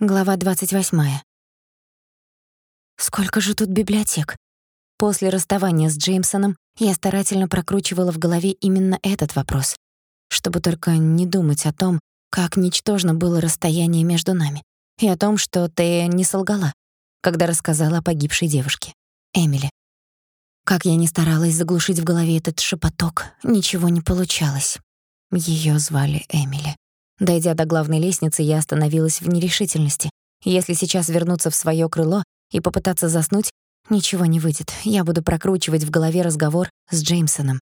Глава 28. Сколько же тут библиотек? После расставания с Джеймсоном я старательно прокручивала в голове именно этот вопрос, чтобы только не думать о том, как ничтожно было расстояние между нами, и о том, что ты не солгала, когда рассказала о погибшей девушке, Эмили. Как я ни старалась заглушить в голове этот шепоток, ничего не получалось. Её звали Эмили. Дойдя до главной лестницы, я остановилась в нерешительности. Если сейчас вернуться в своё крыло и попытаться заснуть, ничего не выйдет. Я буду прокручивать в голове разговор с Джеймсоном.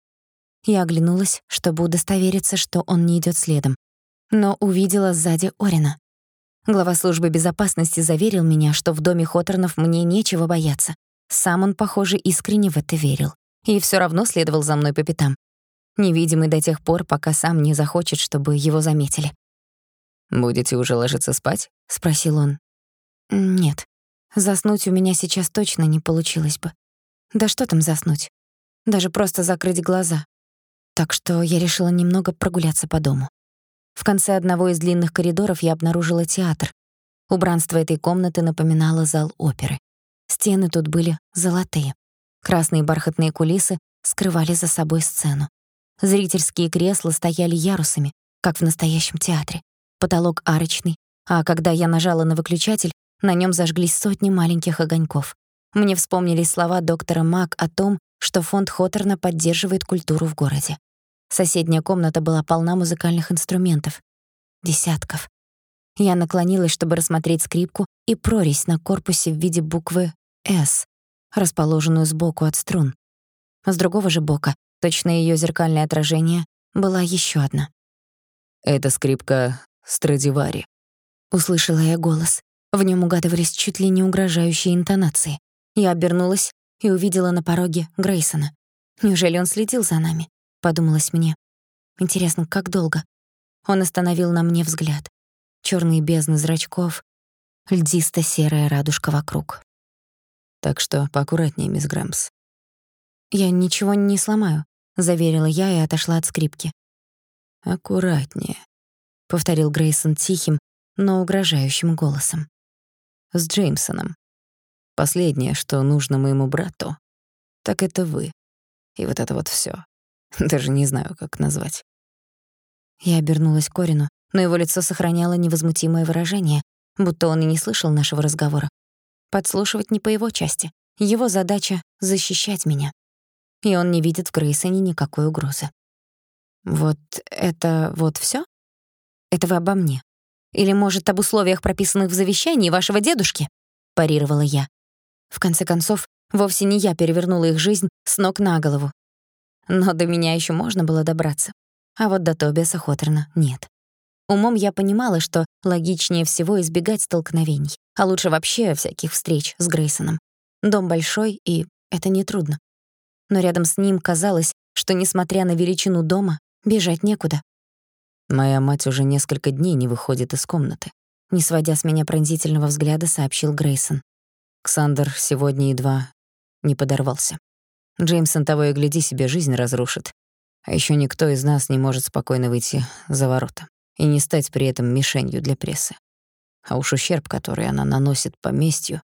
Я оглянулась, чтобы удостовериться, что он не идёт следом, но увидела сзади Орина. Глава службы безопасности заверил меня, что в доме Хоторнов мне нечего бояться. Сам он, похоже, искренне в это верил. И всё равно следовал за мной по пятам. Невидимый до тех пор, пока сам не захочет, чтобы его заметили. «Будете уже ложиться спать?» — спросил он. «Нет. Заснуть у меня сейчас точно не получилось бы. Да что там заснуть? Даже просто закрыть глаза. Так что я решила немного прогуляться по дому. В конце одного из длинных коридоров я обнаружила театр. Убранство этой комнаты напоминало зал оперы. Стены тут были золотые. Красные бархатные кулисы скрывали за собой сцену. Зрительские кресла стояли ярусами, как в настоящем театре потолок арочный, а когда я нажала на выключатель, на нём зажглись сотни маленьких огоньков. Мне вспомнились слова доктора Мак о том, что фонд Хоторна поддерживает культуру в городе. Соседняя комната была полна музыкальных инструментов. Десятков. Я наклонилась, чтобы рассмотреть скрипку и прорезь на корпусе в виде буквы «С», расположенную сбоку от струн. С другого же бока, точно её зеркальное отражение, была ещё одна. «Эта скрипка Страдивари. Услышала я голос. В нём угадывались чуть ли не угрожающие интонации. Я обернулась и увидела на пороге Грейсона. Неужели он следил за нами? Подумалось мне. Интересно, как долго? Он остановил на мне взгляд. Чёрные бездны зрачков, льдисто-серая радужка вокруг. Так что поаккуратнее, мисс Грэмс. Я ничего не сломаю, заверила я и отошла от скрипки. Аккуратнее, повторил Грейсон тихим, но угрожающим голосом. С Джеймсоном. Последнее, что нужно моему брату, так это вы. И вот это вот всё. Даже не знаю, как назвать. Я обернулась к Корину, но его лицо сохраняло невозмутимое выражение, будто он и не слышал нашего разговора. Подслушивать не по его части. Его задача — защищать меня. И он не видит в Грейсоне никакой угрозы. «Вот это вот всё? Это вы обо мне. Или, может, об условиях, прописанных в завещании вашего дедушки?» — парировала я. В конце концов, вовсе не я перевернула их жизнь с ног на голову. Но до меня ещё можно было добраться. А вот до Тобиаса Хоторна нет. Умом я понимала, что логичнее всего избегать столкновений, а лучше вообще всяких встреч с Грейсоном. Дом большой, и это нетрудно. Но рядом с ним казалось, что, несмотря на величину дома, бежать некуда. Моя мать уже несколько дней не выходит из комнаты. Не сводя с меня пронзительного взгляда, сообщил Грейсон. Ксандер сегодня едва не подорвался. Джеймсон того и гляди себе жизнь разрушит. А ещё никто из нас не может спокойно выйти за ворота и не стать при этом мишенью для прессы. А уж ущерб, который она наносит поместью...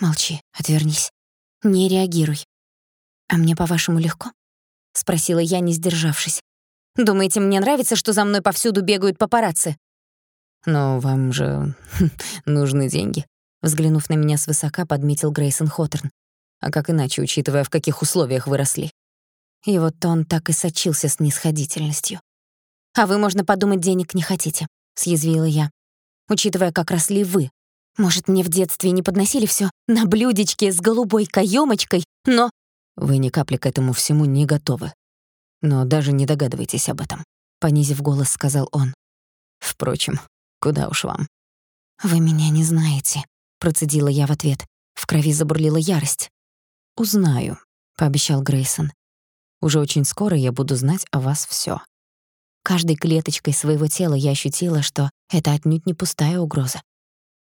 Молчи, отвернись. Не реагируй. А мне, по-вашему, легко? Спросила я, не сдержавшись. Думаете, мне нравится, что за мной повсюду бегают папарацци?» «Но вам же нужны деньги», — взглянув на меня свысока, подметил Грейсон Хоторн. «А как иначе, учитывая, в каких условиях вы росли?» И вот он так и сочился с нисходительностью. «А вы, можно подумать, денег не хотите», — съязвила я. «Учитывая, как росли вы. Может, мне в детстве не подносили всё на блюдечке с голубой каёмочкой, но...» «Вы ни капли к этому всему не готовы», но даже не догадывайтесь об этом», — понизив голос, сказал он. «Впрочем, куда уж вам». «Вы меня не знаете», — процедила я в ответ. В крови забурлила ярость. «Узнаю», — пообещал Грейсон. «Уже очень скоро я буду знать о вас всё». Каждой клеточкой своего тела я ощутила, что это отнюдь не пустая угроза.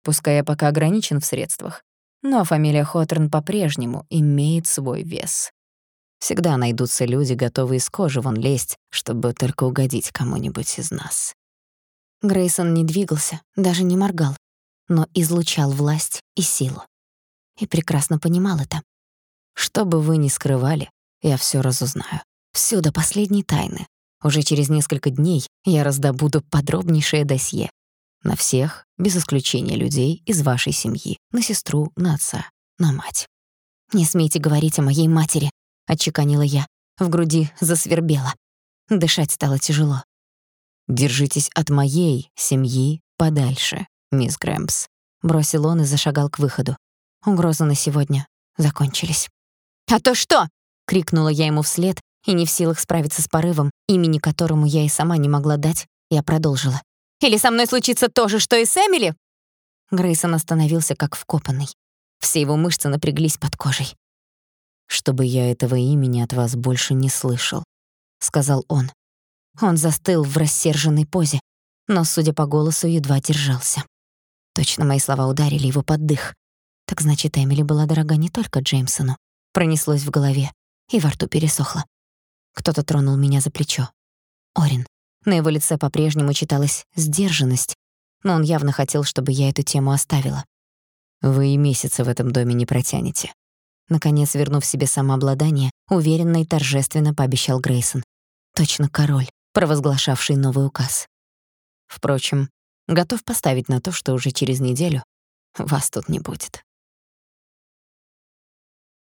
Пускай я пока ограничен в средствах, но фамилия Хоторн по-прежнему имеет свой вес. Всегда найдутся люди, готовые из кожи вон лезть, чтобы только угодить кому-нибудь из нас. Грейсон не двигался, даже не моргал. но излучал власть и силу. И прекрасно понимал это. Что бы вы ни скрывали, я всё разузнаю. Всё до последней тайны. Уже через несколько дней я раздобуду подробнейшее досье на всех, без исключения людей из вашей семьи, на сестру, на отца, на мать. «Не смейте говорить о моей матери», — отчеканила я. В груди засвербело. Дышать стало тяжело. «Держитесь от моей семьи подальше, мисс Грэмпс», — бросил он и зашагал к выходу. Угрозы на сегодня закончились. «А то что?» — крикнула я ему вслед, и не в силах справиться с порывом, имени которому я и сама не могла дать, я продолжила. «Или со мной случится то же, что и с Эмили?» Грейсон остановился как вкопанный. Все его мышцы напряглись под кожей. «Чтобы я этого имени от вас больше не слышал», — сказал он. Он застыл в рассерженной позе, но, судя по голосу, едва держался. Точно мои слова ударили его под дых. Так значит, Эмили была дорога не только Джеймсону. Пронеслось в голове, и во рту пересохло. Кто-то тронул меня за плечо. Орин. На его лице по-прежнему читалась сдержанность, но он явно хотел, чтобы я эту тему оставила. Вы и месяца в этом доме не протянете. Наконец, вернув себе самообладание, уверенно и торжественно пообещал Грейсон. Точно король, провозглашавший новый указ. Впрочем, готов поставить на то, что уже через неделю вас тут не будет.